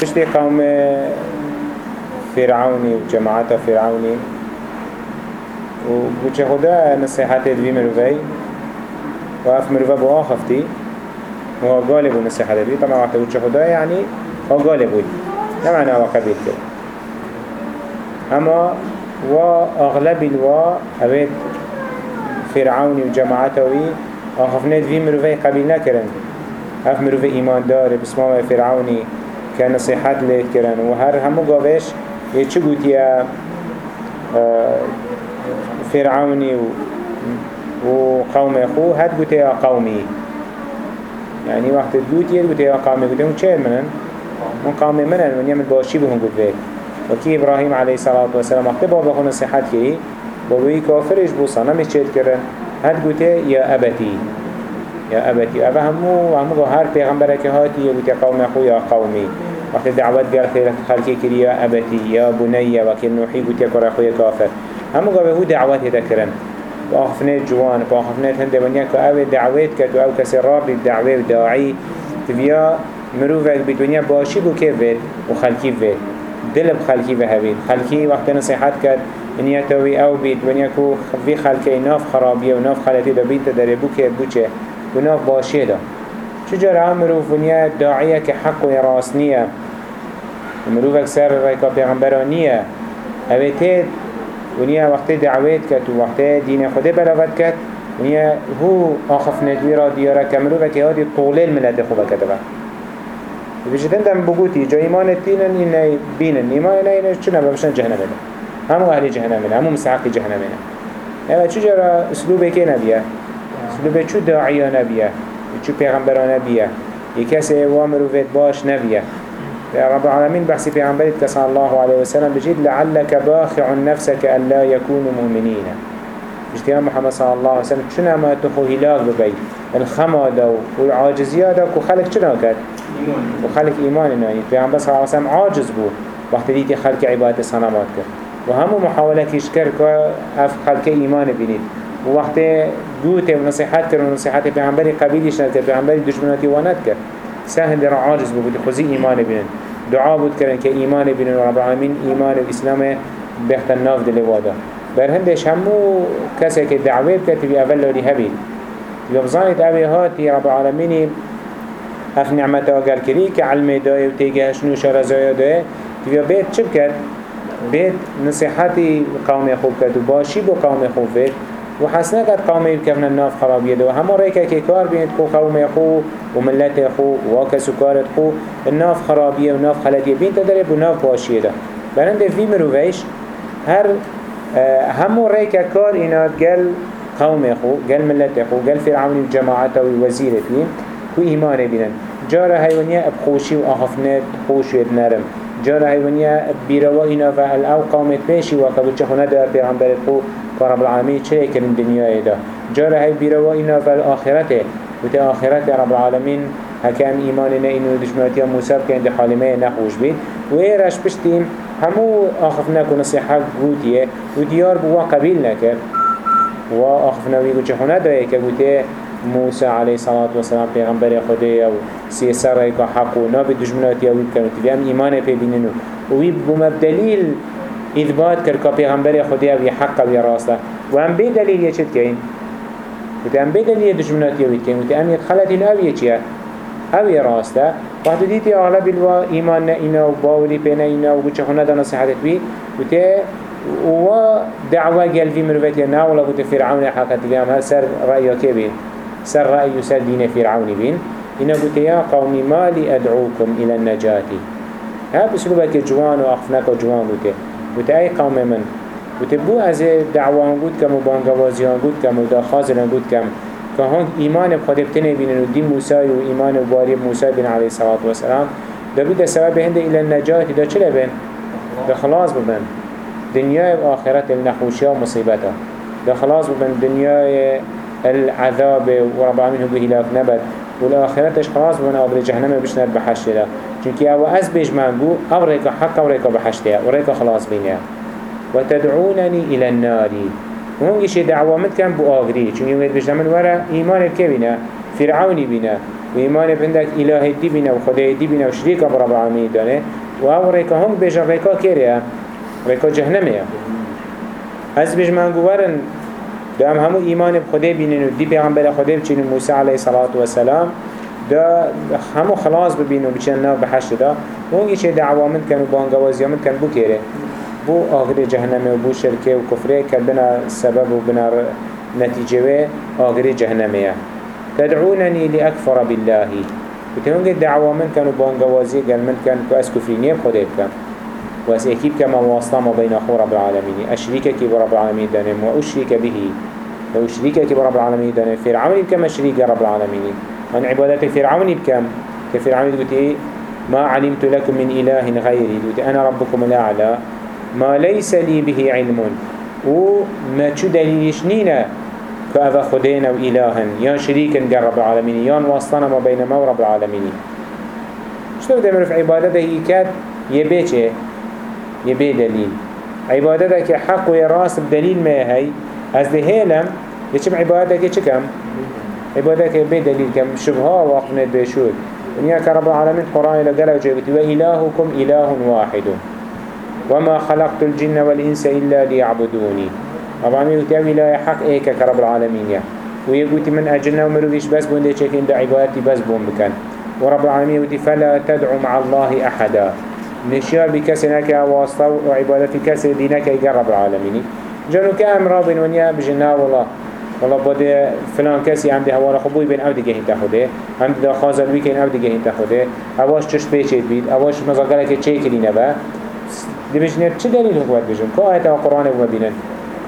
پشتی قوم فرعوني وجماعة فرعوني؟ وبوچه خدا نصيحت دوی مروفي وقف مروفه بو آخفتي وهو غالب نصيحت دوی طبعا وقت بوچه خدا يعني هو غالب وي نمعنى هو قبيل كده. اما واغلب الوا اوید فرعوني وجماعته آخفنه دوی مروفه قبيل نكرن. اف مروفه ايمان دار بسمام فرعوني كنصيحت ليت كرن وهر همو قاوش یه چه گوتی فرعونی و و قوم خو هد گوتی قومی. يعني وقت گوتی گوتی قومی گوتی هم چه منن؟ من قوم منن من يمد باشي بهم قد بيت وكي إبراهيم عليه الصلاة والسلام وقت بابا خون نصيحت كي بابوي كافرش بو صنمش چيت كرن هد قوتي يا أبتي يا أبتي أبا همو همو هر پیغمبرك هاتي يقول قوم أخو يا قومي وقت دعوت قال خير خلقي كري يا أبتي يا بني وكل نوحي قلت يكر أخويا كافر هم قال هو دعوات يذكرن وآخفنات جوان وآخفنات هند ونيا كأو دعوات كتو أو كسر راب الدعوة وداعي تبيا مروفك بدنيا باشي بو كيف بيت وخلقي بيت دل بخلقي بهبيت خلقي وقت نصيحات كد إن يتوي أو بيت ونيا كو في خلقي ناف خرابية وناف خلقي دا بيت تدري بو كيف بوچه وناف باشي دا. چجور هم مروف ونیا داعیه که حق و راسنیه مروف اکثر ریکا پیغمبرانیه اوه تید ونیا وقت دعویت کد و وقت دین خود بلاغت کد ونیا هو آخف ندوی را دیاره که مروف اکی هادی طوله الملت خوبه کده بجدن دم بگوتی جا ایمان تینن این بینن ایمان اینه چونه بمشن جهنم همو أهل جهنم همو مسعق جهنم يعني چجورا اسلوبه که نبیه اسلوبه چو داعیه نبیه چو پیغمبران بیه یک کسی وامر و باش نبیه رب العالمين بحثي پیغمبرت صلى الله عليه وسلم بجد لعلك باخع نفسك ألا يكونوا مؤمنين يا محمد صلى الله عليه وسلم شنا ما تخو هلاك ببي الخما دو والعاجزية دو وخلق شنا كد وخلق إيمان نايد پیغمبر صلى الله عليه وسلم عاجز بو وقت ديتي خلق عبادة صنمات كد وهمو محاولة كيشكر كأف خلق إيمان بنيد ووقت دوته ونصيحات كر ونصيحات پیغمبری قبیلیش ند کرد پیغمبری دشمناتی وانت کرد سهل در عاجز بود خوزی ایمان بینن. دعا بود کردن که ایمان بینن رب العالمین ایمان و اسلام بخت الناف دل وادا. بر هندش همو کسی که دعوه بکرد بی اول لاری هبید یبزانید اوی هاتی رب العالمین اخ نعمت آگر کری که علم دای و تیگه شنوش رزای دای. تبیا بیت چه بکرد؟ بیت نصیحتی قوم خوب کرد و باشی با قوم خوب بید وحسنا قد قومي بكفنا الناف خرابية دو همو ريكا كي كار بينت خو قومي خو وملت خو وكسو كارت خو الناف خرابية وناف خلاتية بين تدرب وناف باشية ده برند في مروفيش هر آه همو ريكا كار إناد قل قومي خو قل ملت خو قل فرعون الجماعة ووزيرتين كو إيمان بينن جارة هيونيا بخوشي وأخفنات خوش نرم. جارة هيونيا بيروا إنا فالأو قومت بيشي وكبو چخونا دا پیغمبرت خو فرب العالمين چه كرن دنيا دا جارة هاي بيروا إنا فالآخرته وتي آخرته رب العالمين هكام إيماننا إنو دجمناتيا موسى كان حالمه نخوش بيت. وإيرش بشتيم همو آخفنا كو نصيحة قوتيه وديار بوا قبيل نكر. وآخفنا ويقو چحونا دا يكا قوتيه موسى عليه الصلاة والسلام پیغمبر خده و سيسر رأيكا حق و ناب دجمناتيا ويب كانوا تبيهم إيمان في بيننو ويب بمبدليل إثبات كر كبيغمبر خدي أو حق أو راسته وهم بدليل يشد كين وتهم بدليل دشمنات يويد كين وتهم يدخلت الأو يشيا أو راسته وقت ديتي أغلب الوا إيماننا إنا وباولي بينا إنا وقوش خنا دا نصيحتك بي وتي و دعوة قال في مروفات ينا ولا قلت فرعون حقت اليوم هل سر رأيه كبير سر رأي سر دين فرعون بين. إنا قلت يا قومي ما لي أدعوكم إلى النجاة؟ ها بسلوبك جوان وأخفناك جوان قلت. وت أي قوم من؟ وتبو از دعوان قد كم وبانقوازيان قد كم وداخازنا قد كم كهون إيمان بخده بتنه بين ودين موسى وإيمان باري موسى بن عليه الصلاة والسلام. ده بده سبب هنده إلى النجاة. ده چله بين ده خلاص ببن. دنيا وآخرة النخوشية ومصيبتها ده خلاص ببن. دنيا العذاب ورب العالمين هو بهلاك نبت. والآخرتش خلاص ببن أبر جهنم بشنر بحشت ده چونك أو از بيج مانگو أو ريكا حق أو ريكا بحشتها. وريكا خلاص بينها وتدعونني إلى النار. وهنجيش دعوة متكن بو آغري چونك يوميد بجنا من ورا إيمان بكبنا فرعوني بنا و ایمان بندک اله دی بینه و خدای دی بینه و شریک رب العالمین دانه. و أو ریکا هم بیجن ریکا کریه ریکا جهنمیه از بیش من گوارن دام همو ایمان بخدای بینن و دی پیغمبر خدای بچین موسی علیه صلاة و سلام دا همو خلاص ببینو بچین ناو بحشت دا. و اونگی چه دعوا من کن و بانگوازی من کن بو کره بو آخر جهنم و بو شرکه و کفره که بنا سبب و بنا نتیجه و آخر جهنمه تدعونني لأكفر بالله. وتهونج دعوة من كانوا بانجوازي قال من كان كأس كفرينية بخده وأس أكيد كما واسطة ما بين أخو رب العالمين أشريكك برب العالمين دانم وأشريك به لو أشريكك برب العالمين دانم فرعون بكم أشريك رب العالمين من عبادات فرعون بكم كفرعون قلت ما علمت لكم من إله غيري قلت أنا ربكم الأعلى ما ليس لي به علم. وما تشو دليلش نينا فأذا خدينا وإلها يا شريكا رب العالمين يا واسطنا ما بين ما رب العالمين شنو بدأ في عبادته يكاد يبيشه يبي دليل. عبادتك حق ويراس بدليل ما هي؟ از هيلم يشم عبادتك كم؟ عبادتك يبي دليل كم؟ شبهة وقنت بشود ونيا كرب العالمين قرآن لقال وجبت وإلهكم إله واحد. وما خلقت الجن والإنس إلا ليعبدوني. طبعا يقول يا حق ايكا كرب العالمين يا. ويقول من أجلنا ومروفيش بس بونده چكين دا عبادتي بس بون بكن ورب العالمين يقول فلا تدعو مع الله أحدا. نشيار بكسنك واسطة وعبادتي كسر دينك يقرب العالمين. جانو كام رابن ونيا بجنا والله. والله بده فلان هم ده هوا خبوی بین أو دیگه هیتا خوده. هم ده دیگه هیتا خوده. أواش چش پیچید بید أواش مزاقره که چه کلی نبه. دی بجنه چه دلیل حکومت بجن؟ که آیت و قرآن ببینن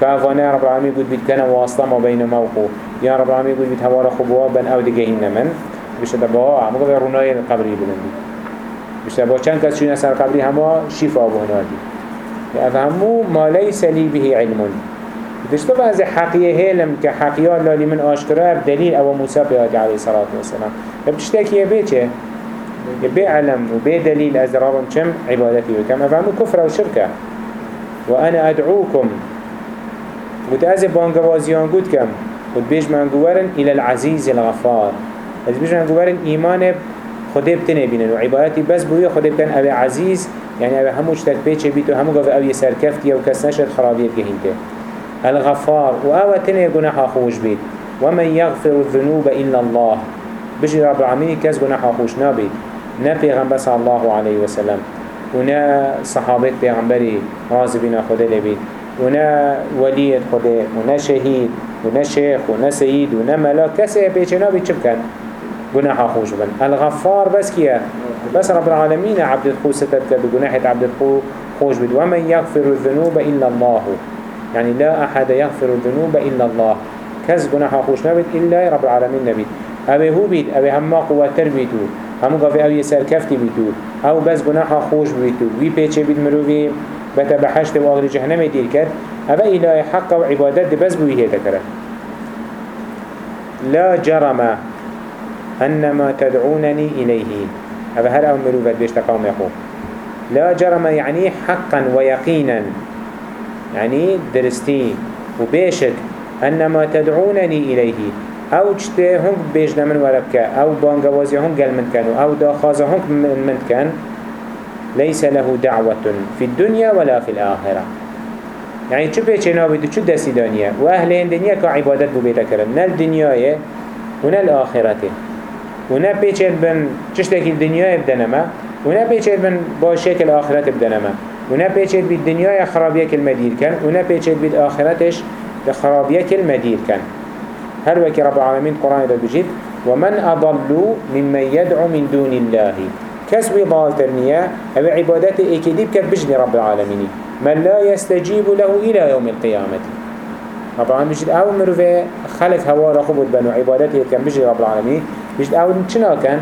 فأفانا رب العالمين قد بيت واسطة ما بين موقو يا رب العالمين قد بيت هوار خبوا بن أو دقهين من. دبوا عمو قبل روناي القبري بلندي بيش دبوا چند كس شون أسر قبري هما شفا بهنادي فهمو ما ليس لي به علم دشتو بعض حقية هلم كحقية اللي من أشكرها بدليل أو موسى بيادي عليه الصلاة والسلام بتشتكي يبيته يبي علم وبي دليل أزرارهم كم عبادتي وكم أفهموا كفر وشركة وأنا أدعوكم بانگوازیان گود کم. قلت بیش من گوارن إلى العزیز الغفار. از بیش من ایمان خده بتنه بینن و عبادتی بس بوی خده بتن أو عزیز يعني أو همو اشتك بيچه بيتو همو قف أو يسر كفتي أو كس نشد خرابيت جهنته الغفار و أو تنه گناح خوش بيت ومن يغفر الذنوب إلا الله. بجي رب العالمين كس گناح خوش نابيت نا پیغمبر صلى الله عليه وسلم ونا صحابت پیغمبری راضي بنا خده لبيت ونا ولي خده ونا شهيد ونا شيخ ونا سيد ونا ملاك كسي بيچنا بيچب كان گناح خوش بن الغفار بس كيا؟ بس رب العالمين عبد الخو ستت بجناح عبد الخو خوش بد ومن يغفر الذنوب إلا الله. يعني لا أحد يغفر الذنوب إلا الله. كز جناح خوش نبت إلا رب العالمين نبت أبي هو بيت أبي هم قوة تربيتو هم قفي أو يسر كفتي بيتو. أو بس جناح خوش بيتو. وي بيتش بيت مروفي. بتا بحشت و آخر جهنم دير كر أبا إله حق و عبادت دي بس بوي هيدا كره لا جرم أنما تدعونني إليه. أبا هل أو مروفت بيش يقول لا جرم يعني حقا ويقينا. يعني درستي وبيشك. أنما تدعونني إليه. أو جته هم بيجنا من وربك أو بانقوازي هم قل من كانوا أو داخازة هم من كان ليس له دعوة في الدنيا ولا في الآخرة. يعني شو بيتش نابد شو دسي دنيا وأهل الدنيا كعبادت ببيتا كرم نا الدنيا ونا الآخرة ونا بيتش بن تشتكي الدنيا بدنما ونا بيتش بن باشيك الآخرة بدنما ونا بيتش بالدنيا خرابيك المدير كان ونا بيتش بالآخرتش خرابيك المدير كان هل وكي رب العالمين قرآن بجد ومن أضل ممن يدعو من دون الله كسب ضال ترنية أو عبادات إكديب كبجن رب العالمين من لا يستجيب له إلى يوم القيامة رب العالمين بجد أو مروفة خلق هوا رخبت بنو عبادته كان بجن رب العالمين بجد أو چنا كان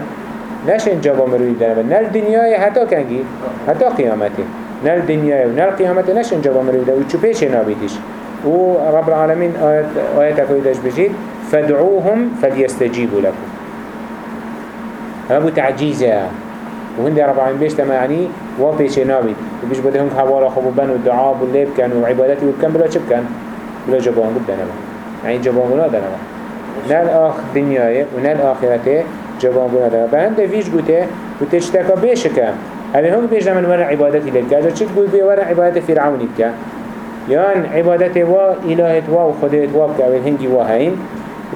نشن جابا مروي دنبا نال دنيا حتى كان جي حتى قيامته نال دنيا ونال قيامته نشن جابا مروي دنبا وچو بيش نابيتش ورب العالمين آيات آيات أكويدش بجد فادعوهم فليستجيبوا لكم هذا تعجيزه وهند رب العالمين بيش تما يعني وبيش نابي وبيش بده هنك حوالا خبو بن والدعاء والليب كان وعبادتي وكان بلا شب كان بلا جبان قد دنبا يعني جبان ولا دنبا نا الآخ دنياي ونا الآخرته جوان بنا دا بهند فيش قوته قوته چتكا بيشكا هذا هم بيجنا من ورع عبادتي لك اجا چت قول بي ورع عبادت فرعوني بك يان عبادته وا إلهت وا وخدت وا بك أول هنجي وا هين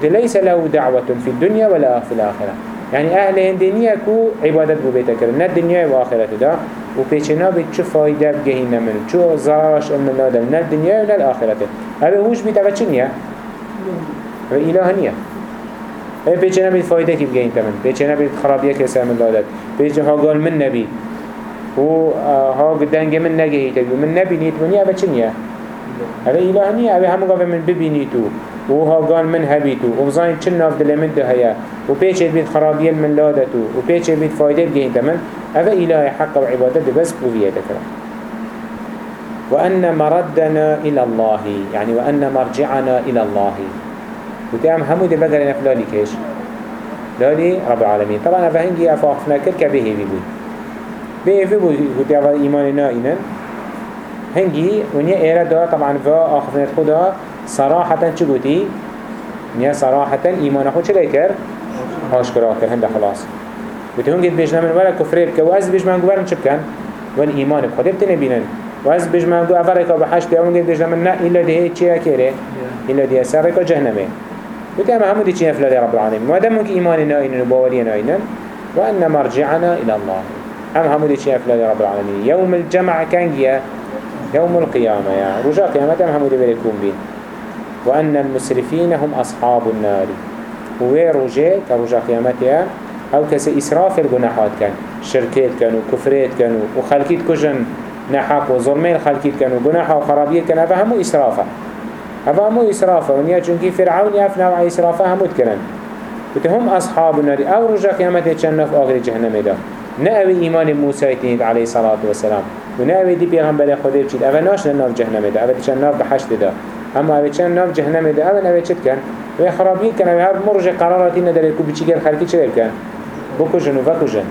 ليس له دعوة في الدنيا ولا في الآخرة. يعني أهل هندنيا كو عبادت بو بيتا كرن نا الدنيا وآخرة دا. وبيشنا بيت شو فايدة بجهينا من شو زرارش من هذا نا الدنيا ولا الآخرة هذا هوش بيتا بچنيا إله نيا هذا بيشنا بيت فايدة كي بجهين تمن بيشنا بيت خرابية كسام من هذا بيشنا ها قال من نبي و ها قدنج من نجهي تبي من نبي نيت منيا بچنيا هذا إله نيا هذا هم قبل من ببينيتو وها قال من هبيتو وبزاين چن ناف دل من ده هيا وبيچ بيت خرابية من لادتو وبيچ بيت فايدة بجين تمن هذا إله حق وعبادة بس بوية ذكر وأن مردنا إلى الله. يعني وأن مرجعنا إلى الله. وتعم همو دي بقر نفلالي كيش؟ لالي رب العالمين. طبعا فهنجي أفاقفنا كل كبه بيبوي. بيه بيبوي. وتعم إيماننا إنن هنجي ونيا إيرا دا طبعا فا آخفنا خدا صراحة چه گوتی؟ نیا صراحة ایمان خود چه لیکر؟ آشکرا کر هنده خلاص. گوتی هنگید بیشنا من ولا کفره بکه و از بیش من گوارن چه بکن؟ ول ایمان بخوده بتنه بینن. و از بیش من اول رکا بحشت بیشنا من نه ایلا ده چه کره؟ ایلا ده سر رکا جهنمه. گوتی اما همو دی چه افلاده رب العالمين. مادم منك ایمان نائنن و باوری نائنن و ان مرجعنا إلى الله. هم همو دی چه افلاده رب العالمين. يوم الجمع كان يوم القيامة يا رجاء قيامة هم همو دی بريكون بين. وأن المسرفين هم أصحاب النار. ووي روجه كروجه قيامتها أو كسي إسراف الجناحات كان. شركات كانوا كفرات كانوا. وخلقيت كجن نحق وظلمين خلقيت كانوا. جناحة وخرابية كان. هذا همو إسرافة. هذا همو إسرافة ونيا چونكي فرعون يفنى مع إسرافة همو تكرن هم أصحاب النار أو رجع قيامتها كان في آخر جهنم ده نأوي إيمان موسى تنيد عليه الصلاة والسلام ونأوي دي بيغمبر خده بشيد أفا ناش ناف جهنم ده أفا تشان ناف بحشت ده اوه چند ناف جهنم ده اوه اوه چد کن؟ و خرابی کن اوه هر مرج قراراتی نداره کو بچی گر خلقی چه کن؟ بکجن و بکجن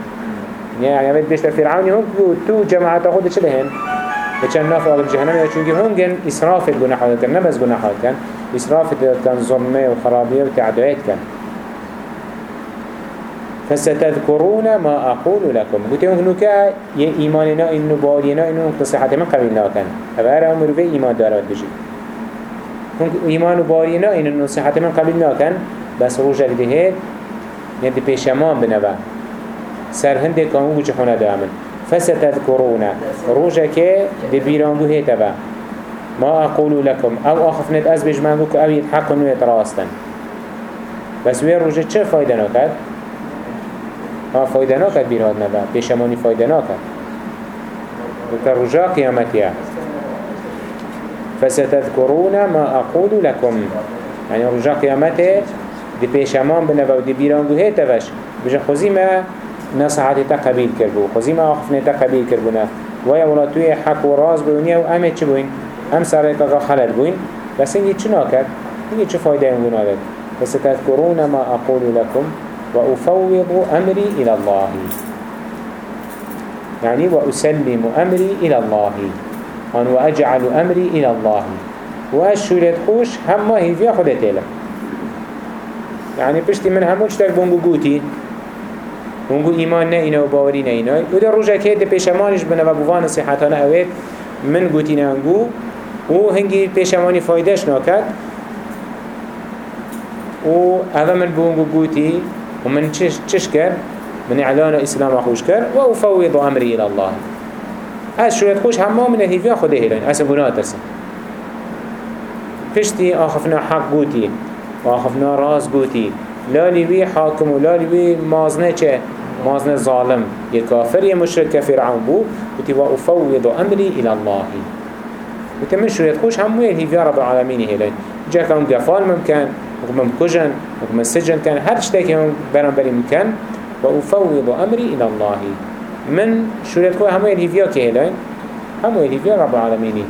يعني اوه بيشتر فرعوني هم تو جماعات خود چه چند ناف آقل جهنم یا چونکه هنگن اسراف الگناحات کن نبز گناحات کن اسراف کن ظلمه و خرابیه و تعدایت کن فستذكرون ما أقول لكم قلت لهم نوكا إيماننا إنه بارينا إنه تصحة من قبلنا كان أبقى أمر في إيمان دارات بجي ایمان و باری نه این نصیحت من قبیل نکن. بس روژه ده هید یعنی پیشمان بنوه. سر هنده بوچه خونه دامن. فستذكرون. روژه که ده بیرانگو هیتا با ما أقول لكم أو أخفنت أز بجمانگو که أو حق نويت راستن بس وی روژه چه فایده نکد؟ ها فایده نکد بیراد نبا پیشمانی فایده و که روژه قیامتیه فستذكرون ما أقول لكم. يعني رجاء قيامته دي بيشمان بنبا ودي بيرانگو هيتا وش بجا خوزي ما نصحاتي تقبيل كربو خوزي ما أخفني تقبيل كربونا ويا ولاتوي حق وراز بونيا وأمي چه بوين أم سرقا خلل بوين بس إنجي چه ناكد إنجي چه فايدة ينگون هذا فستذكرون ما أقول لكم وأفوض أمري إلى الله. يعني وأسلم أمري إلى الله. أن وأجعل أمري إلى الله. وأشورت خوش هم هي فيها خدت إله يعني بشتي من هموش تك بونگو قوتي بونگو إيمان نئينا وباوري نئينا وده رجع كده بيشمانش بنا وبوان صحتنا أويت من قوتي نانگو و هنگي بيشماني فايدش ناكد و هذا من بونگو قوتي ومن چش, چش كر من إعلان إسلام أخوش كر وأفوض أمري إلى الله از شوید خوش همه من هیویا خوده هیلین از گناه ترسن پشتی آخفنا حق گوتی و آخفنا راز گوتی لالی وی حاکم و لالی وی مازنه چه؟ مازنه ظالم. یه کافر یه مشرک کفرعون بو گوتی و افوض امری إلى الله. گوتی من شوید خوش همه هیویا رب العالمین هیلین جا کن گفال ممکن وكما مكجن وكما سجن كان هر شتاك بران بري مكان وأفوض أمري إلى الله. من شوريت خواه همو الهيفيا كهلين همو الهيفيا رب العالمين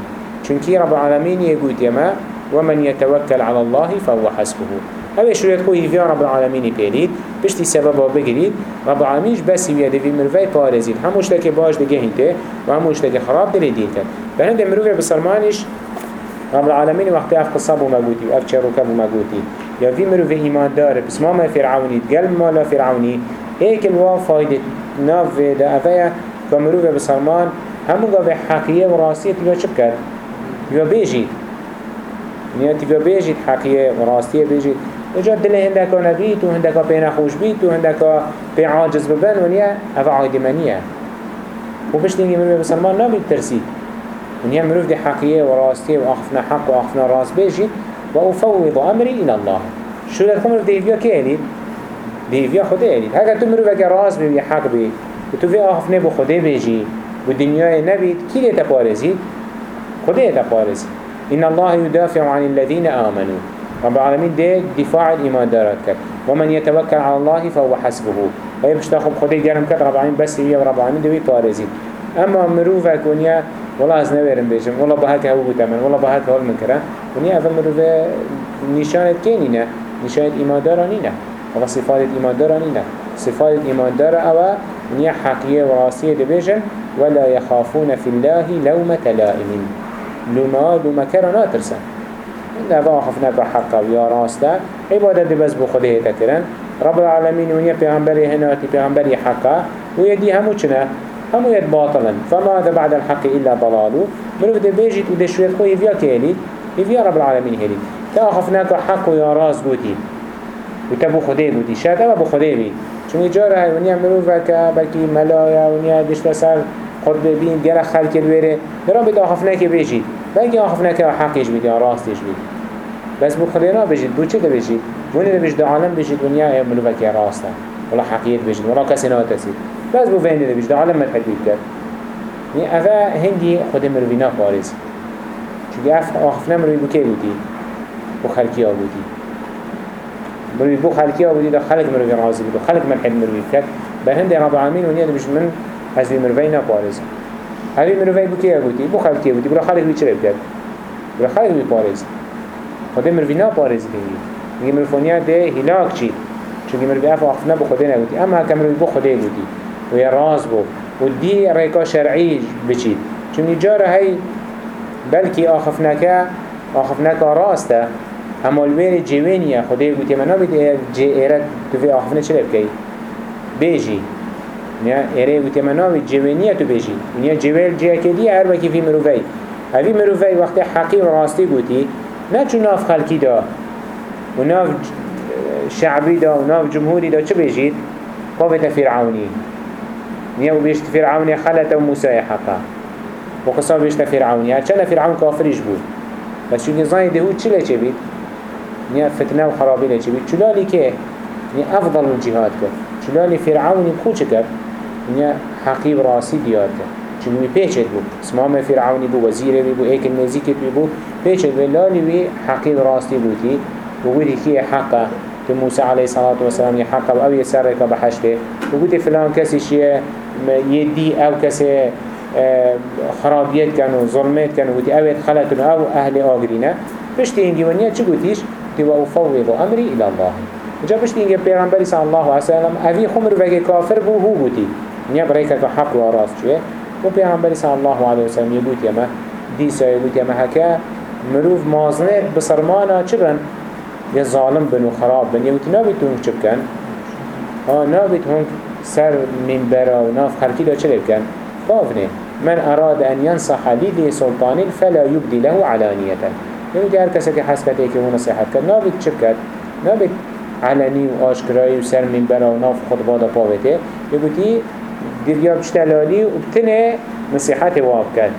چونكي رب العالمين يقول يما ومن يتوكل على الله فهو حسبه. هذا شوريت خواه الهيفيا رب العالمين بيليد بشتي سببا بگريد رب العالمين بس يويا في مروفي پارزيد هموش تاكي باش دي هنته وهموش تاكي خراب دي دين كان فهند مروفي بسرمانش رب العالمين وقت اف قصاب ومقوتي واف چروكب ومقوتي يا في مروف إيمان دار بس ما ما فرعوني تقل مالا فرعوني هيك الوا فايدة ناف دا أفيا كمروف بسلمان همو قاوة حقية وراسية تبا شبكر تبا بيجي نيا تبا بيجي حقية وراسية بيجي وجا دل هندك نبيت وهندك بين خوش بيت وهندك بين عاجز ببن ونيا أفا عايد منيا وبش تنجي مروف بسلمان نابي ترسيد ونيا مروف دي حقية وراسية وأخفنا حق وأخفنا راس بيجي وأفوض أمري إلى الله. شو مروف دي فيا كيالي دي فيا خده يالي هكا تو مروف راس بي حق بي وتو في أخفنا بو خده بيجي والدنيا نبي كي لي تبارزي خده تبارزي إن الله يدافع عن الذين آمنوا. رب العالمين ده دفاع الإيمان دارك ومن يتوكل على الله فهو حسبه. وهي مش تاخد خده جرم كت رب العالمين بس هي رب العالمين ده بارزي أما مروفك ونيا والله از نویرم بیشم والله به هک هوا بودم والله به هک حال من کرد ونیا اول مروفه نشانت کنی نه نشانت ایمان دارانی نه و صفات ایمان دارانی نه صفات ایمان دار أو ونیا حقیه و راسیه دبیشن ولا يخافون في الله لومة لائم لما لما كرنا ترسن إن أبا خفناك حقا ويا راستا. عبادة بس بخده تكرن رب العالمين ونيا پیغمبری هناتی پیغمبری حقا. ويدي همو چنه؟ همو يد باطلا فماذا بعد الحق إلا ضلالو. منو بده بيجيت وده شوية خوي يفيا كيلي يفيا رب العالمين هلي خفناك حق ويا راس بوتي وتبو خده بوتي شاك أبا بو خده بي چون جاره هاي ونيا منو فكا بلكي ملايا ونيا دشت سر. قرب بين جرى خلق الويرة درا بده خفناك بيجيت بلكي خفناك حقش بيت يا راستش بيت بس بو خلينا بيجيت بو چه بيجيت وني ده بيجد عالم بيجيت ونيا منو فكا راستا ولا حقيقة بيجيت ولا كسي ناتسيت بس بو فين ده بيجد عالم مدحك بيت كر يعني أفا هندي خود مروينا بارز چونك أف آخفنا مروي بو كي بودي بو خلقيا بودي مروي بو خلقيا بودي ده خلق مروي رازي بودي خلق مدحك مروي كر بل هندي رب العالمين ونيا ده بيجد من هزوي مروينا بارز هذي مروي بو كي بودي بو خلقيا بودي بلا خلق بي چرب كر بلا خلق بي بارز خود مروينا بارز دي نگه مروفونیا ده هلاك چید چونکه مروی اف آخفنا بو خوده نگودی اما هکا مروی بو خوده گودی و یا راز بو و دی ریکا شرعی بچید. چون جاره هی بلکی آخفنکا آخفنکا راسته. اما الویر جوینیه خوده گودی منا بید جی ایرد تو فی آخفنه چلی بکی بیجی. نیا ایره گودی منا بید جوینیه تو بیجی نیا جویل جیه کدی هر وکی فی مروفی هفی مروفی وقت حقی و راستی گودی نه چون ناف خلکی دا و ناف شعبی دا و ناف جمهوری دا چه بیجید؟ قابت فرعونی نیا و بیشت فرعونی خلط و موسی حقا و قصا بیشت فرعونی هرچند فرعون کافرش بود بس چون نظام دهود چی لچه بید؟ نیا فتنه و خرابی لچه بید چلالی که نیا افضل الجهاد کرد چلالی فرعونی بخود چه کرد؟ نیا حقیب راسی دیار کرد. چون وی پیچت بود؟ اسمام فرعونی بود وزیره بود ایک نزیکت بود. پیچت بود لالی وی حقیب راستی بودی و ویدی که حقا تو موسى عليه الصلاة والسلام يحقق أو يسرك بحشته وقلت فلان كسي شيء يدي أو كسي خرابيات كانوا ظلمات كانوا قلت أو خلتنا أو أهل آقرين بشتي إنجي ونيا چه قلتيش تبا أفوض أمري إلى الله جا بشتي إنجي بيغنبري صلى الله عليه وسلم أبي خمر وكي كافر بو هو قلتي نيا بريكا كحق وراس شوية وبيغنبري صلى الله عليه وسلم يقول يما ديسا يقول يما هكا مروف مازنات بصرمانا چبن يا ظالم بن وخراب بن يوتي نابت هونك چبكن ها نابت هونك سر منبرا وناف خلقي دا چلب كن بافنه من أراد أن ينصح لذي سلطان فلا يبدي له علانية يوتي هر كسك حسكت ايكي هو نصيحت كن نابت چبكت نابت علني وآشكرائي وسر منبرا وناف خطبا دا باوته يقولي دريا بشتلالي وبتنه نصيحت واب كن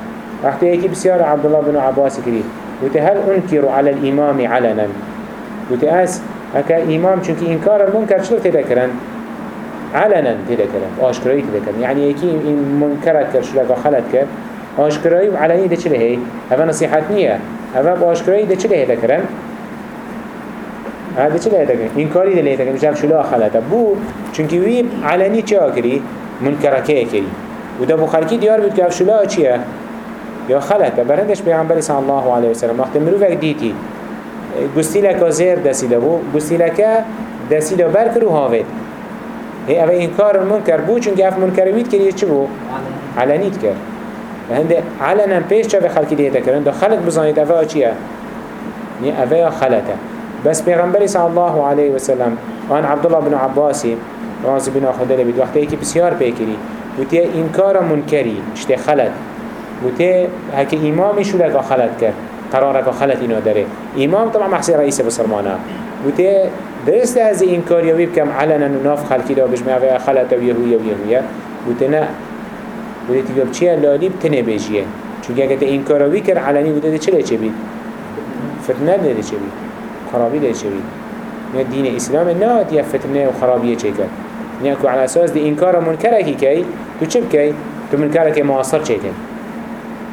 وقت ايكي بسيار عبد الله بن عباس كري قلت هل أنكر على الإمام علنا؟ قلت أس هكا إمام چونك إنكار المنكر شلو تذكرن علنا تذكرن آشكرائي تذكرن يعني يكي منكرت كر شلو خلت كر آشكرائي وعلني ده چله هذا نصيحت نية هذا بآشكرائي ده چله ذكرن هذا چله ذكرن إنكاري ده ذكرن مش عارف شلو خلت بو چونك وي علني چه كري منكركه كري وده بو خلقي ديار بيت كاف شلو چيه يا خلت برندش بيغمبر صلى الله عليه وسلم وقت مروفك ديتي گستیلکا زیر دسیده بو گستیلکا دسیده برکر و هاوید. هی اوه انکار منکر بو چونکه اف منکر وید کریه چی بو؟ علنیت. کرد. هنده علنا پیش چه خلقی دیده کرن؟ دا خلق بزانید اوه چیه؟ اوه خلطه بس پیغمبر صلی الله علیه و سلم آن عبدالله بن عباسی راضی بن خدا لبید وقتی که بسیار پیکری بوده انکار منکری اشته خلط. بوده هک شو لگا خلط کرد. قرار که خلط اینو داره. امام طبعا محسی رئیس بسرمانه بوده درست از انکار یوی بکم علنا ناف خلقی دا بجمع و خلط و یهویه و یهویه. بوده نه. بوده تیگه بچیه لالی بتنه بیجیه چون اگه تا انکاروی کر علنی بوده چه چه بید؟ فتنه ده چه بید؟ خرابی ده چه بید؟ دین اسلام نه دیا فتنه و خرابیه چه کرد؟ يعني كو على أساس دي إنكار منكره كي تو چه بكي تو منكره كي معاصر كي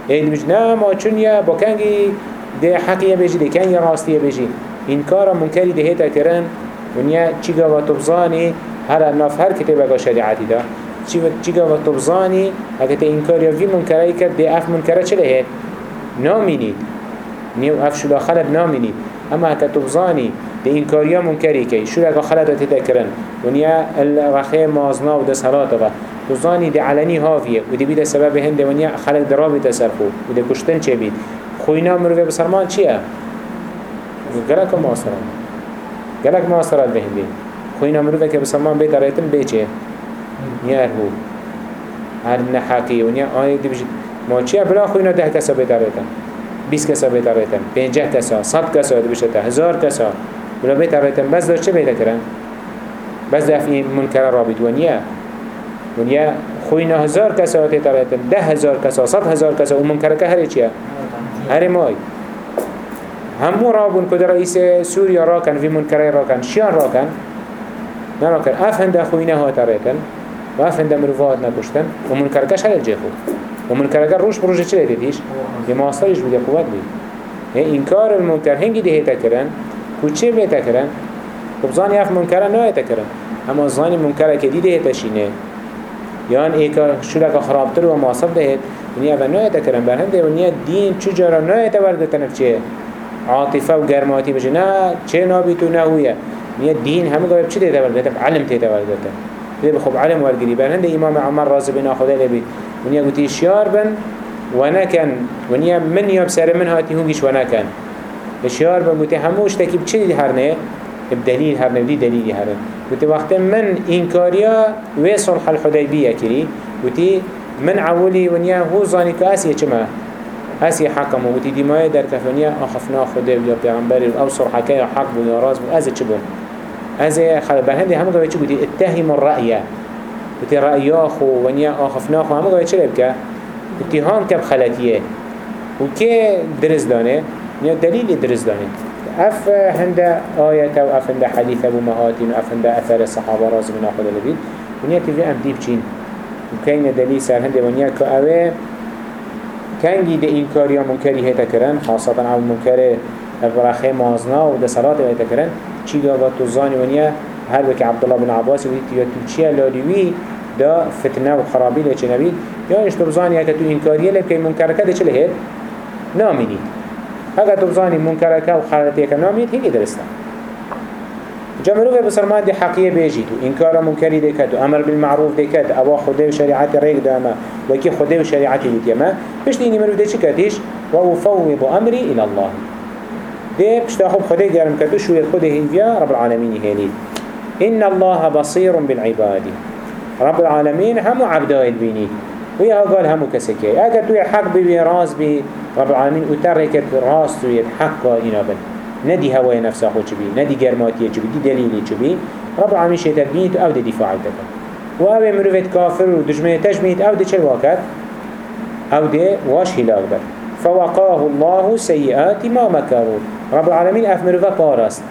يعني مش چونيا با كنگي دي حقية بيجي دي كنگي راستية بيجي إنكار منكري دي هيتا كرن ونيا چيگا و تبزاني هر ناف هر كتابه شريعتي ده چيگا و تبزاني اگه تا إنكار يوي منكره كد دي اف منكره چه لهت نامينيد نيو اف شلا خلد نامينيد اما هكا تبزاني ده إنكاريا منكري كي. شو لقى خلطة تذكرن ونيا الرخي مازنا وده سهلاته تزاني ده علني هافية. وده بيده سبب هنده ونيا خلق درابي تصرفو وده كشتن چه بيد؟ خوينا مروفي بسرمان چيه؟ گلک معاصران گلک معاصرات بهندی خوینا مروفة که بسرمان بیت رایتن بیچه نیار هو هر نحاکی ونیا آنی دی بجید ما چیه؟ بلا خوینا ده کسا بیت رایتن بیس کسا بیت رایتن پینجه کسا. صد کسا دی بجید هزار کسا. ولا بيت عريتن بس دار چه بيتا كرن بس دار في منكر رابط ونيا ونيا خوينا هزار كسا تيت عريتن ده هزار كسا صد هزار كسا ومنكر كهري چيا هري ماي همو رابون كده رئيس سوريا راكن في منكر راكن شيان راكن نراكن افهن ده خوينا هو تريتن وافهن ده مروفات نكشتن ومنكر كش هل الجيخو ومنكر كش روش بروجه چه لديش لما اصلش بده قوات بي هي انكار المنكر هنگي ده هيتا كرن كوچه بيتا كرن وبزاني اف منكره نايتا كرن اما زاني منكره كديده هتشينه يان ايكا شلك خرابتر ومعصب دهت ونيا بنايتا كرن برهنده ونيا دين چجارا نايتا ورده تنف چه عاطفه و گرماتی بجه نه چه نابیتو نهویه نیا دین همه گاهی چه دیده ورده؟ تب علم تیده ورده تب دیده بخوب علم ورگری برهنده امام عمر رازی بنا خدا لبید ونیا گوتی شیار بن ونکن ونیا من یاب سر من هاتی هونگیش ونکن بشيار بموتي هموش تكي بچه هرنه؟ بدليل هرنه ودي دليل هرن وتي وقت من إنكاريا وصلح الحديبية كري وتي من عولي ونيا هو زاني كاسية چما اسي حكم وتي دماء در كفنيا آخفنا خدا ويا پیغمبر أو صلح كاي حق بو يا راز بو از چبون از خل بهندي هم قوي چبو اتهم الرأي وتي رأي اخو ونيا آخفنا خو هم قوي چلبك اتهام كب خلاتيه وكي درز دانه نیا دلیل درست دانید. اف هند آیت و اف هند حدیث ابو مهاتین و اف هند اثر الصحابه راز من آخد لبید و نیا تیوی ام دیب چین. و کین دلیل سر هند و نیا که اوه کنگی ده این کاری ها منکری هیتا کرن خاصتا أو منکر برخه مازنا و ده صلات هیتا کرن. چی گا تو زانی و نیا؟ هر وکی عبدالله بن عباس و یا تو چیه لالیوی دا فتنه و خرابی لیچه نبید. یا اشتر زانی اگه تو این کاریه لب که منکرکه ده چه لهید؟ نامینید اگر تو بزانی منکرکه و خلطیه نامید هیگی درسته. جمعلو في بسرمان دي حقية بيجي تو إنكار منكري دي كتو أمر بالمعروف دي كت أبا خده وشريعات ريك داما وكي خده وشريعات يتيما بش ديني مروف دي كتيش وأفوض أمري إلى الله دي بش تاخب خده قرم كتو شو يخده هيفيا رب العالمين هيني إن الله بصير بالعباد. رب العالمين هم عبدائي البيني ويا قال همو كسكي اگر توی حق بي راز بي رب العالمين وتركت راز توی حق اینا بن. ندي هواي نفسه خو چبي ندي گرماتيه چبي دي دليلي چبي رب العالمين شيطان بيت أو دي دفاع دكن و أو مروفت كافر و دجمه أو دي چل واكت أو دي واش هلاك بر. فوقاه الله سيئات ما مكروا رب العالمين اف مروفه پاراست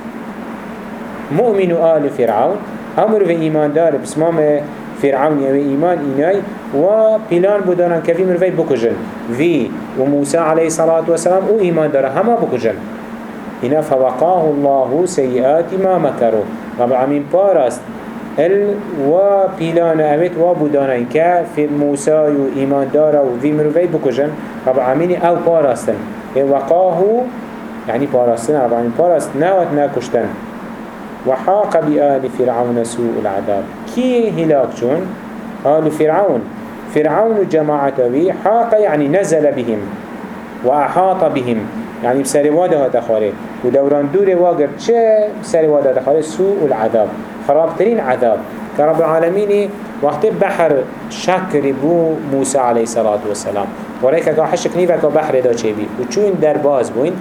مؤمن آل فرعون. أمر ايمان دار بسمام فرعون يوي إيمان إناي وبلان بدارن كفي مروي بكجن في وموسى عليه الصلاة والسلام و إيمان دار هما بكجن هنا فوقاه الله سيئات ما مكروا رب العالمين باراست ال و بلان أمت و بدارن كفي موسى و إيمان دار و في مروي بكجن رب العالمين أو باراستن وقاه يعني باراستن رب العالمين باراست ناوت ناكشتن وحاق بآل فرعون سوء العذاب. كي هلاك جون آل فرعون. فرعون جماعته حاق يعني نزل بهم وأحاط بهم. يعني بسري واده هاتا خاره ودوران دور واقر چه بسري واده هاتا خاره سوء العذاب. خرابترين عذاب. كرب العالمين وقت بحر شكر بو موسى عليه الصلاة والسلام. وريكا كا حشك نيفا بحر دا چه بي وچون در باز بوين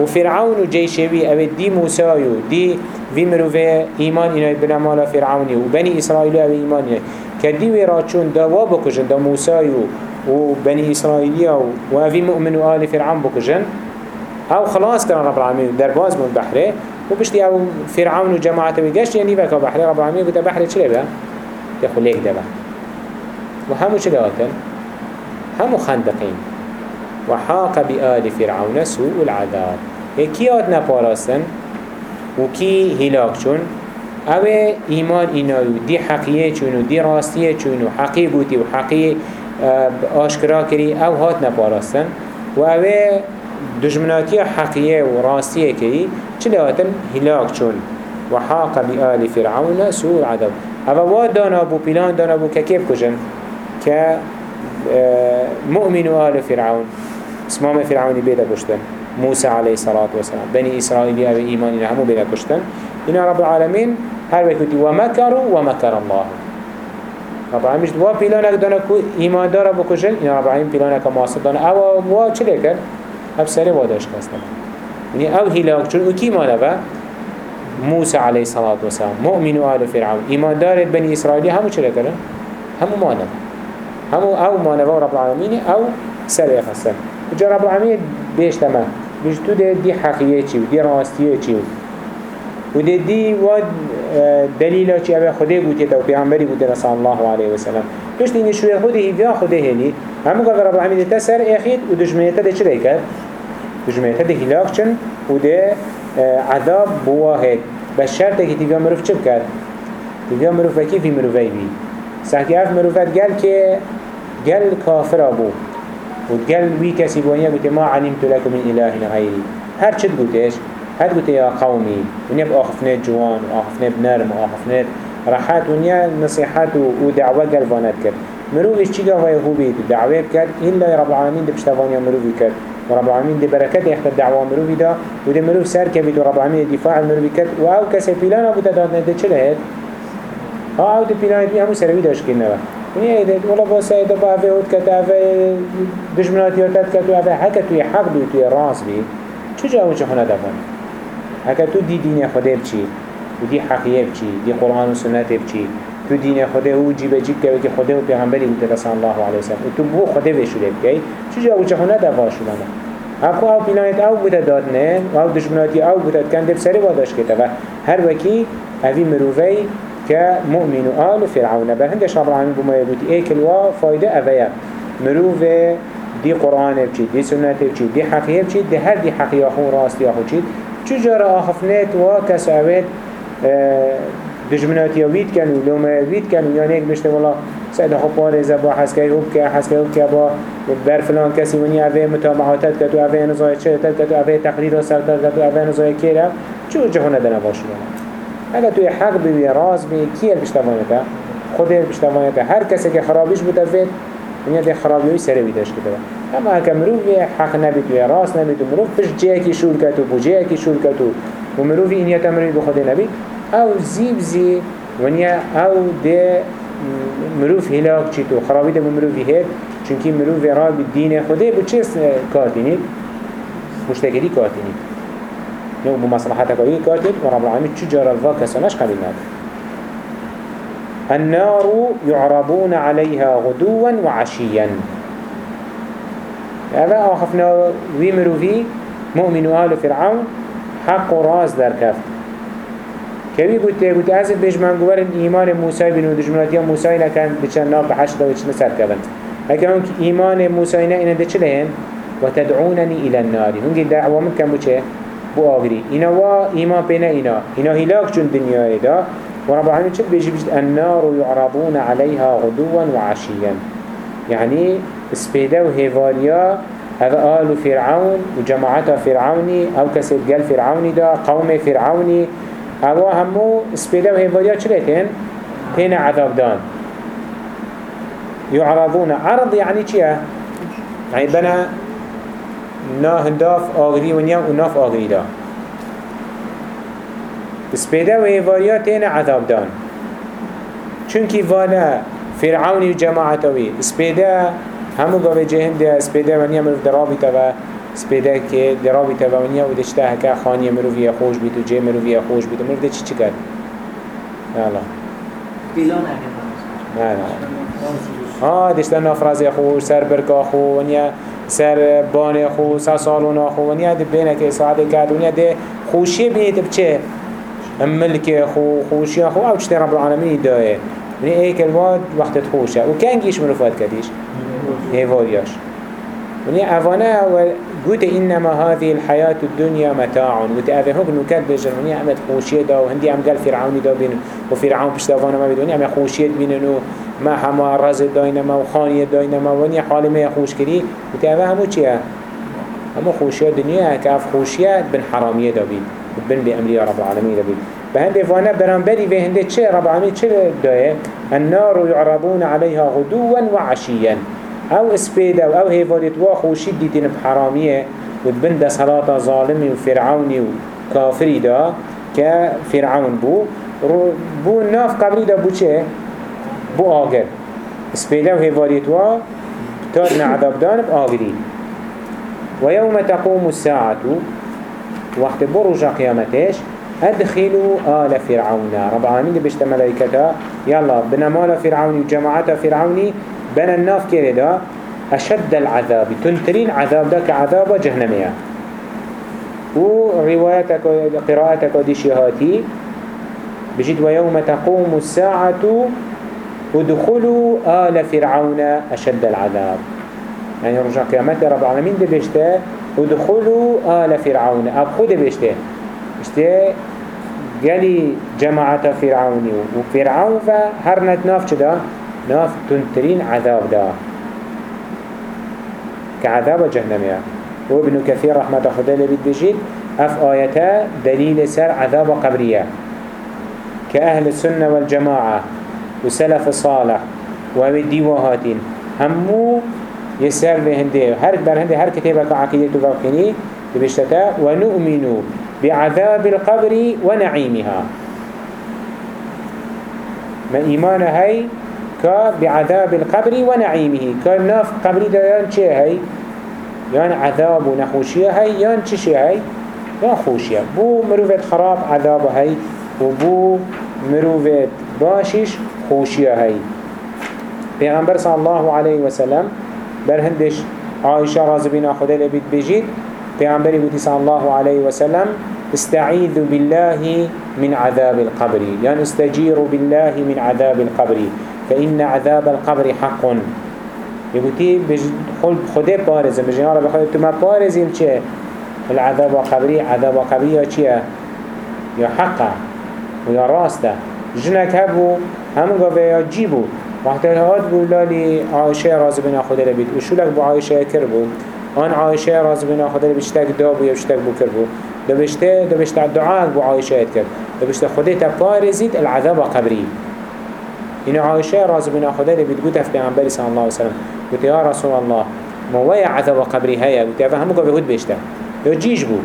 وفرعون وجيش بي اوه دي موسى دي في ايمان اينا بنا مالا فرعوني وبني اسرائيل اوه ايمان اينا كدي ويرا چون دوا بكجن دا موسى وبني اسرائيل وفي مؤمن وآل فرعون بكجن أو خلاص كان رب العالمين در باز من بحره. وبشتي أو فرعون وجماعته بيجاش يعني بكا بحره رب العالمين قلت بحره چلي بقى يقول ليك دبا وهمو چلي هاتن همو خندقين وحاق بآل فرعون سوء العذاب. كي آتنا باراستن وكي هلاك چون؟ أو ایمان اینایو دی حقیه چونو دی راستیه چونو. حقی بودی و حقی آشکرا کری. أو هات نپاراستن و أو دجمناتی حقیه و راستیه کری. هاتن هلاک چون. و حاق بآل فرعون سوء العذاب. أو واد دانا بو پلان دانا بو ككيف کجن؟ که مؤمن آل فرعون. اسمام فرعوني بيدا كشتن موسى عليه الصلاة والسلام. بني إسرائيل أبي إيمان همو بيدا كشتن إن رب العالمين هر وكتي ومكروا ومكر الله. رب العالمين مش دوا بيلانك دانا كو إيمان دارا بكشن إن رب العالمين بيلانك ماسد دانا أو وا چلي كر هب سري واداش كستن يعني أو هلاك چون وكي مالا با موسى عليه الصلاة والسلام. مؤمن آل فرعون. إيمان دار بني إسرائيل. همو چلي كرن همو مالا همو أو مالا رب العالمين أو سري خستن وجا رب العالمين بيش تمام بيش تو دي, حقيقية چي ودي راستية چي ودي دي ود دليلة چي اوه خده بوتي تو پیغمبری بوتي صلى الله عليه وسلم بيش دي نشوه خده هيفيا خده هني همو که رب العالمين تسر اخيد و دجمنيته ده چرا کرد؟ دجمنيته ده هلاك چن و ده عذاب بواهد. بس شرطه که تیویا مروف چه بکرد؟ تیویا مروف وکی في مروفی بي ساكي اف مروفت گل که گل کافر ابو وتقال وي كسي بوانيا قلت ما علمت لكم من إله غيري هر چد قلتش هر قلت يا قومي. ونيا بآخفنات جوان وآخفنات بنرم وآخفنات راحات. ونيا نصيحات ودعوة قلبانات كر مروفش چيقا غاية هو بيت دعوة كر إلا رب العالمين دي بشتفانيا مروفي كر ورب العالمين دي بركات يحت الدعوة مروفي دا. ودي مروف سار كبيت ورب العالمين دفاع المروفي كر وأو كسي بيلانا بودا دادنا دي چلا هيد ها أو دي بيلانا دي همو سروي داشت ونیا ایده ولا باس ایده با اوه هود کت اوه دشمناتیاتت کت و اوه حکت توی حق بی توی راس بی. چجا چه خونه دفن؟ هکا تو دی دین خوده بچی و دی حقیه بچی دی قرآن و سنت بچی تو دین خوده أو جیب جیب که که خوده و پیغمبری بوده رسول الله علیه وسلم و تو بو خوده بشوره بکی چجا اون چه خونه دفن شدنه اكو أو بلانت أو بوده دادنه و أو دشمناتی أو بوده کنده بسری واداش کتا و هر وکی اوی مروفی كمؤمن آل فرعون بهندش رب العالمين بما يقول ايك الوا فايدة أفيا مروف دي قرآن بچي دي سنة بچي دي حقيقة بچي دي هر دي حقيقة خون چو جارا آخفنیت و کس اوید دجمنات یوید کن لوم لومه یوید کن و یعنی یک بشته والا سعید خوب پارزه با حسکه اوب که حسکه اوب که با بر فلان کسی ونی اوه متامحاتت که تو اوه نزای چهتت که تو اوه تقریر و سرتت که تو اوه نزای که چو جهانه دنه باشونه اگه توی حق بی راز بی کی بشتوانه خود بشتوانه هر کسی که خرابیش بوده این ده خرابیوی سره بیدش کده اما اگر مروفی حق نبید توی راز نبید و مروف پش جه کی شور کتو بو جه کی شور کتو و مروفی اینیا تمرین بخود أو زیب زی ونیا أو ده مروف هلاک چی تو خرابی ده مروفی هید چونکی مروف را دین خوده بو چه کارتینید مشتگری کارتینید نو بمصلحتك ويه كاتب ورب العالمين تجار الفا كسناش قبل نادر النار يعرضون عليها غدوا وعشيا. هذا آخفنا ويمرو في مؤمن آل فرعون حق راز در كفت كوي قلت قلت أزل بيج من قوار إيمان موسى بن ودجمنات يا موسى لكن بچن نار بحشد وچن سر كبنت لكن إيمان موسى إنا دي چلين وتدعونني إلى النار. هنجي دعوة من كم بچه بو آغري إنا وا إيمان بينا إنا إنا هلاك جن دنيا دا. ورب العالمين شد بيجي بجد النار يعرضون عليها غدوا وعشيا. يعني سبيدا وهيفاليا هذا آل فرعون وجماعة فرعوني أو كسب قال فرعوني دا قوم فرعوني. أو همو سبيدا وهيفاليا شلتين هنا عذاب دان. يعرضون عرض يعني چيه؟ يعني بنا نا هنداف آغری ونیا و ناف آغری دا سپیده و هیواریا تین عذاب دان. چونکی وانا فرعونی و جماعتوی سپیده همو گاوه جهن ده سپیده ونیا مروف درابی تا و سپیده که درابی تا و ونیا و دشته هکا خانی مروفی خوش بید و جه مروفی خوش بید مروف ده چی چی کرد؟ نه الله نه نه ها دشته نافرازی خوش سر برکا خو ونیا سر بان خو سر سالون خو ونیا ده بینه که ساعت کرد ونیا ده خوشی بینید بچه ملك خو خوشي خو. أو تشتري رب العالمين دايه من ايك الواد وقت خوشه وكان جيش منفات كديش؟ هيفورياش من اوانا قلت إنما هذه الحياة الدنيا متاع. قلت افه هو نكاد بجر من عمد خوشيه دا وهندي عم قال فرعون دا بين وفرعون بش دافانا ما بدوني عم خوشيه بيننو ما حما رز داينما وخانيه داينما وني حال ما خوش كري قلت افه همو همو خوشيه دنيا. كأف خوشيه بن حرامية دا بين بن بأمر رب العالمين بين بهند فانا برانبري في هند چه رب العالمين چه دايه النار يعرضون عليها غدوا وعشيا أو اسبيدا أو هيفاليت واخوشي ديتين بحرامية وتبند صلاة ظالمي وفرعوني وكافري دا كفرعون بو. بو ناف قبري دا بو چه؟ بو آگر. اسبيدا وهيفاليت وا تارنا عذاب دان بآغري ويوم تقوم الساعة وقت برجع قيامتش أدخلوا آل فرعون. رب العالمين بشت ملايكتا يلا بنمال فرعوني وجماعة فرعوني بنا الناف كيردا أشد العذاب تنترين عذاب دا كعذاب جهنمية وروايتك قراءتك دي شهاتي بجد ويوم تقوم الساعة ادخلوا آل فرعون أشد العذاب. يعني رجع قيامات رب العالمين دي بشته ادخلوا آل فرعون. أبخو دي بشته. بشته قالي جماعة فرعوني وفرعون فهر نتناف چدا ناف تنترين عذاب دا. كعذاب جهنمية وابن كثير رحمة خدا لبيت بجيد اف آياتا دليل سر عذاب قبرية كأهل السنة والجماعة وسلف الصالح ومديوهات همو يسر بهنده هر بر هنده هر كتابة عقيدة وفقيني بشتتا ونؤمن بعذاب القبر ونعيمها. ما إيمان هاي كا بعذاب القبر ونعيمه. كا ناف قبري دا يان چه هاي؟ يان عذاب ونخوشيه هاي؟ يان چه هاي؟ يان خوشية. بو مروفت خراب عذاب هاي وبو مروفت باشش خوشية هاي. پیغمبر صلى الله عليه وسلم برهندش عائشة رازبين خدا لبيت بجيد پیغمبری بودی صلی الله عليه وسلم استعيذ بالله من عذاب القبر. يعني استجير بالله من عذاب القبر. فإن عذاب القبر حق. يقولي خل خده بارزه بجنار بخده تو ما بارزين چه؟ العذاب القبري عذاب القبري يا چه يا حقه؟ ويا راسته؟ جنك هبو هم قوة يا جيبو وقت الهاد بولالي عائشة راز بنا خده لبيت وشو لك بو عائشة كربو آن عایشه راز بنا خدا بشتک دابو یا بشتک بو کربو دبشته دبشته دعاء بو عایشه کرد. دبشته خدا تبارزید العذاب قبری. این عایشه راز بنا خدا بتقول في پیغمبر صلی الله علیه وسلم قلت یا رسول الله ويا عذاب قبری هيا قلت افا همو هود بشته یا جیش بو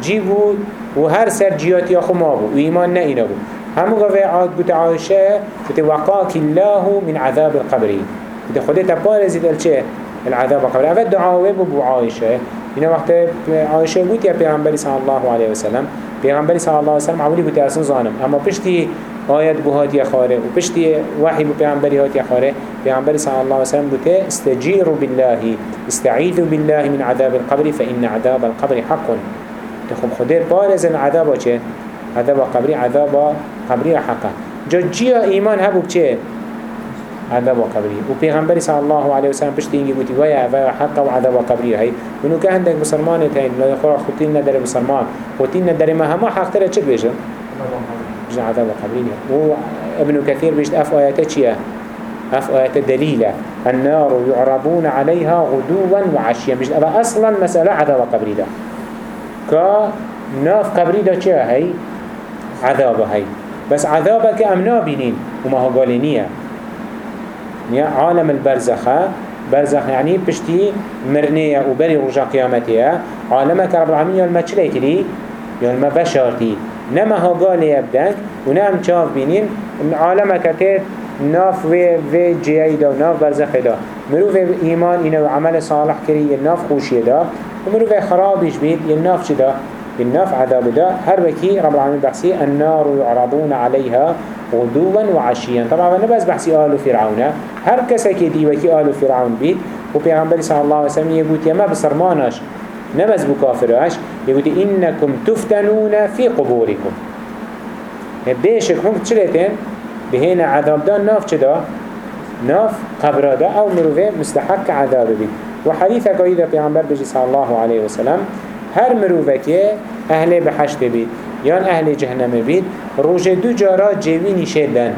جی بو و هر سر جیاتی آخو ما بو و ایمان نه اینا بو همو قبل عاد قلت عایشه قلت وقاك الله من عذاب القبری قلت خدا تبارزید الچه العذاب قبل أفد دعاوه بو عائشة. هنا وقت عائشة قلت يا پیغمبر صلى الله عليه وسلم پیغمبر صلى الله عليه وسلم عولي قلت أسن ظانم أما بشتي آيات بو هاتي خاره وبشتي وحي بو پیغمبر هاتي خاره پیغمبر صلى الله عليه وسلم قلت استجيروا بالله استعيذوا بالله من عذاب القبر فإن عذاب القبر حق. تخم خدير بارز العذاب چه؟ عذاب قبري عذاب قبري حقا. جا جيا إيمان هبو بچه عذاب قبري وبيغمبر صلى الله عليه وسلم بشتي ينجي قوتي ويا ويا حق وعذاب قبري هاي ونو كهندك مسلمان تاين لا يخور خوتين ندر مسلمان. خوتين ندر ما هما حق ترى چه بيجن عذاب قبري وابن كثير بيجت اف آياته چيه اف آيات دليلة النار يعربون عليها غدوا وعشيا ابا أصلا مسألة عذاب قبري ده كا ناف قبري ده چه هاي عذاب هاي بس عذابك امنا بينين وما هو قالينيه نیا عالم البرزخه برزخ يعني بشتي مرنية وبري رجع قيامتها عالمك رب العالمين يلما چلي كري يلما بشارتي نما ها قال يبدك ونام شاف بينين عالمك تيت ناف و و جیای دا ناف برزخ دا. مروف ایمان اینو عمل صالح کری یه ناف خوشی دا. و مروف خرابش بید یه ناف چه دا؟ یه ناف عذاب دا هر وکی رب العالمین بحثی النار يعرضون عليها غدوا وعشيا. طبعا نبز بحثي آل فرعون. هر که دی وکی آل فرعون بید و پیغمبر صلی الله علیه وسلم یه گوت ما بسرمانش نبز بو کافرش یه گوت انکم تفتنون في قبوركم بیشک هم چلیتن بهنا عذاب دا ناف چدا ناف قبر دا أو مروفه مستحق عذاب بید. و حدیث اکایی پیغمبر بجی صلی الله علیه وسلم هر مروفه که اهل بحشت بید یان اهل جهنم بید روژ دو جارا جوی نشدن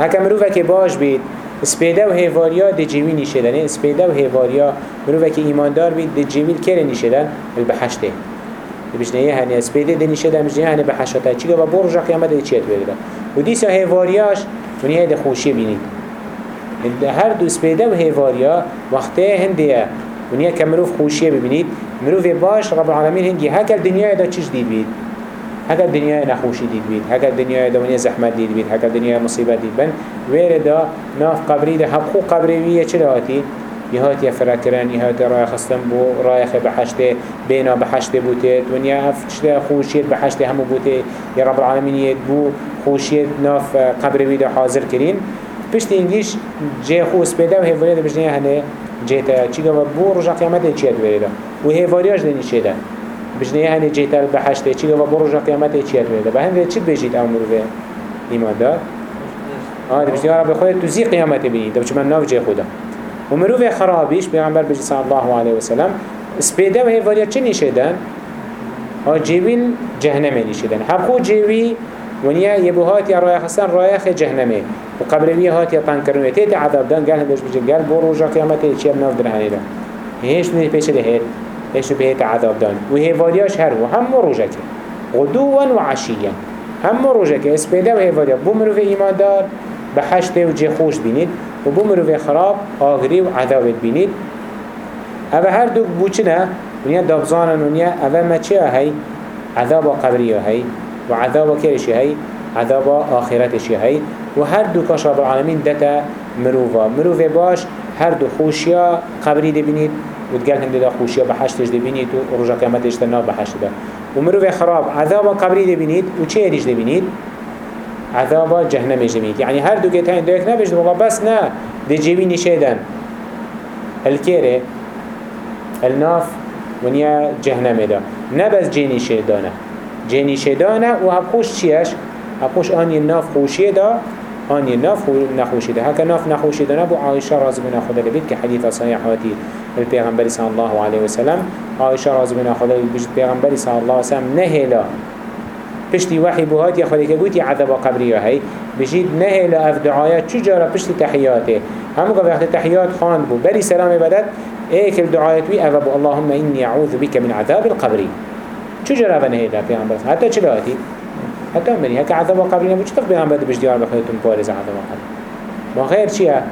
هکا مروفه که باش بید. سپیده و هیواریا ده جوی نشدن سپیده و هیواریا مروفه که ایماندار بید. ده جوی کره نشدن البحشته بجنه هنی اسپیده ده نشدن بجنه هنی بحشته چیگه با برو جا قیامت ده چیت بگیره و دیسا هیواریاش ونیا ده خوشی بینید. هر دو سپیده و هیواریا وقتی هندیه. ونیا که مروف خوشی ببینید مروف باش رب العالمین هنگی هکر دنیای دا چش دید بید؟ هکر دنیای نخوشی دید بید؟ هکر دنیای دا ونیا زحمت دید بید؟ هکر دنیای مصیبت دید بند ویر دا ناف قبری دا حقو قبری ویه چه داتی يهات يفركرن يهات راي خستن بو راي خي بحشته بينا بحشته بوتيت ونيا افشته خوشيت بحشته همو بوتي يا رب العالمين بو خوشيت ناف قبر بيدا حاضر كرين پشت انگیش جه خو سپیده و ده بجنه هنه. جه تا چیگه و بو رجا قیامت چیت بریده و هیواریاش دنی چیده بجنه هنه جه تا بحشته چیگه و بو رجا قیامت چیت بریده به هنده چید بجید أمر به ایمان دار؟ آه ده بجنه رب خودت تو زی قیامت بینید ده بچه من ناف جه خوده و مروف خرابیش پیغمبر بجی صلی الله علیه وسلم سپیده و هیواریا چه نیشدن؟ ها جیویل جهنم هر خود جیوی ونیا یه بوهات یا رای خستن رایخ جهنمه و قبل وی هات یا پنگ کرنوی تیت عذاب دن گل هندش بجن گل بو روژا قیامت چیل ناف درهنی دن. هیش نی پیش لهید هیش بهت عذاب دن. و هیواریاش هر و هم روژا که. غدوا و عشیا هم روژا که اسپیده و هیواریا بو مروف ایمان دار به حشت و جه خوش بینید. و بو مروف خراب آگری و عذابت بینید. اوه هر دو بوچنه ونیا دابزانن ونیا اوه ما چه هی؟ عذاب قبری هی. و عذاب کرش هی عذاب آخرتش هی و هر دو کاش رب العالمین دتا مروفا مروف باش هر دو خوشیا قبری ده بینید و دگل هنده دا خوشیا بحشتش بینید و رجا قیامتش ده ناب بحشت ده و مروف خراب. عذاب قبری ده بینید و چه ده بینید عذاب جهنم جميل يعني هر دو كتاين دوك نبجد والله بس نا دي جيبيني شيدن الكيري الناف ونيا جهنم دا. نبس جيني شيدانه جيني شيدانه وهبخوش چيش هبخوش آني الناف خوشي دا آني الناف نخوشي دا. هكا ناف نخوشي دا نبو عائشة رازي بنا خدا لبيت كحديث صحيح هاتي البيغمبر صلى الله عليه وسلم عائشة رازي بنا خدا لبيت البيغمبر صلى الله عليه وسلم نهلا پشتی وحی بوهات یا خودی که گوتی عذاب قبری هی. بجید نه لا اف دعایات چجارا پشتی تحیاته. همو که وقت تحیات خان بو. بری سلام بدد ایک الدعایت وی بو اللهم اینی اعوذ بك من عذاب القبری چجارا و نه لا پیغمبر حتی چلاتی حتی منی هک عذاب قبری نبو چطف پیغمبر بش دیار بخیتون پارز عذاب قبری ما غیر چیه؟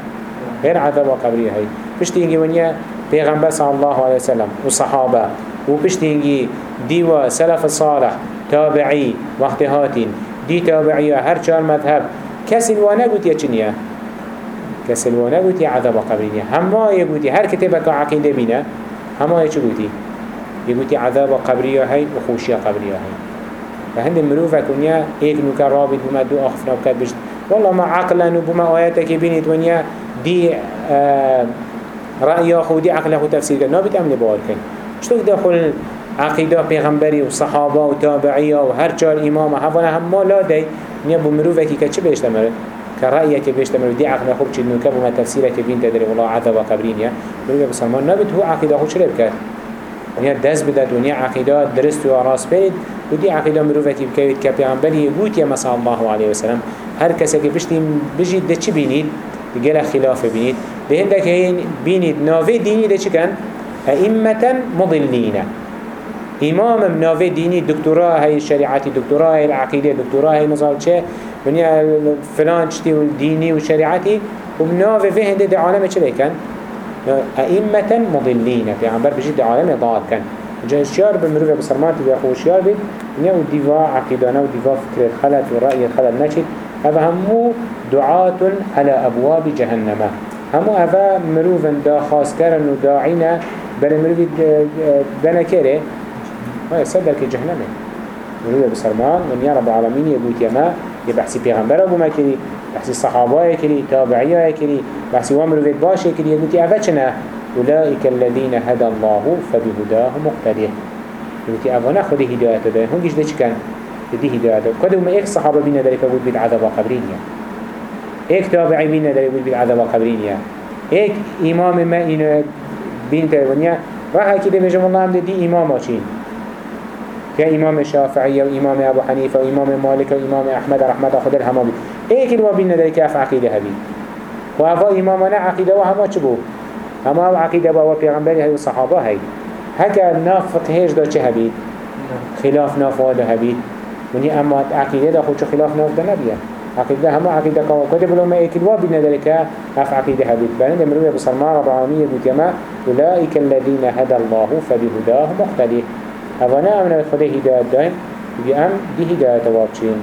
غیر عذاب قبری هی. پشتی اینگی ونیا پیغمبر صلی الله علیه وسلم و صحابه. و پشتی اینگی دیوا سلف صالح تابعي وقت هاتين دي تابعية هر چار مذهب. قلت يا چنيا كسي الوانا قلت يا عذاب قبرينيا هما يقول هر كتابك عقيدة بينا هما يچو قلت يقول عذاب قبرية هاي وخوشية قبرية هاي فهند المروفة كنيا ايك نوكا رابط بما دو اخفنا وكاد بجد والله ما عقلا وبما آياتك بينت ونيا دي آه رأي أخو دي عقل أخو تفسير قال نابت أمن بواركين شتوك داخل عقيدة پیغمبری و صحابه و تابعیه و هر چار امام هفانه هم ما لا دی. نیا بو مروفه که چه رأیه که بیشتر مرد دی عقل خوب چید نوکه بو ما تفسیره که بین تدری والله عذاب قبرینیه مروفه بسلمان نبید هو عقیده خود چرا بکرد ونیا دست بدد ونیا عقیده درست و راست بید و دی عقیده مروفه که بکوید که پیغمبری گوت یا مثلا الله علیه وسلم. هر کسی که بشتیم بجید ده چی بینید؟ دیگه خلاف بینید. به هنده که بینید ناوه دینی ده چی کن؟ ائمتا مضلینه امام مناوه ديني دكتوراه هاي الشريعاتي دكتوراه هاي العقيدة دكتوراه هاي نظام چه؟ ونيا فلان چتي والديني والشريعاتي ومناوه في هنده ده عالم چه لكن أئمة مضلين. في عمبر بجد عالم ضال كان. جا شيار بمروفة بسرمات بيخو شيار بيت. نيا ودفاع عقيدانا ودفاع فكر الخلط ورأي الخلط نشد هذا همو دعاة على أبواب جهنم. همو هذا مروفا دا خاص كرن وداعينا بل مروفي دانا كره ما يصدر كجهنم مروفة بسرمان ونيا رب العالمين يقول يما يبحثي پیغمبر ابو مكري بحثي الصحابة كري تابعية كري بحثي وامر بيت باشي كري يقول أفتشنا أولئك الذين هدى الله فبهداه مقتدر يقول أفنا خذي هداية ده هم جيش ده كان دي هداية ده كده ما إيك صحابة بينا ذلك يقول بالعذاب قبرين يا إيك تابعي بينا ذلك يقول بالعذاب قبرين يا إيك إمام ما إنه بين تايوانيا راح كده بجم الله عمد دي إمام أشين كإمام الشافعي وإمام أبو حنيفة وإمام مالك وإمام أحمد رحمة خد الهمامي إيه كل وابين ذلك أف عقيدة هبي وأفا إمامنا عقيدة وهما تشبو هما عقيدة بوا پیغمبری هاي الصحابة هاي هكا ناف فقهيش دا چه هبي خلاف ناف وادا هبي وني أما عقيدة دا خودشو خلاف ناف دا نبيه عقيدة هما عقيدة قوة كتب لهم إيكل وابين ذلك أف عقيدة هبي بلند مروية بصرمان رب العالمين بكما أولئك الذين هدى الله فبهداه مختلف أفنا أمنا خده هداية دائم بأم دي هداية وابشين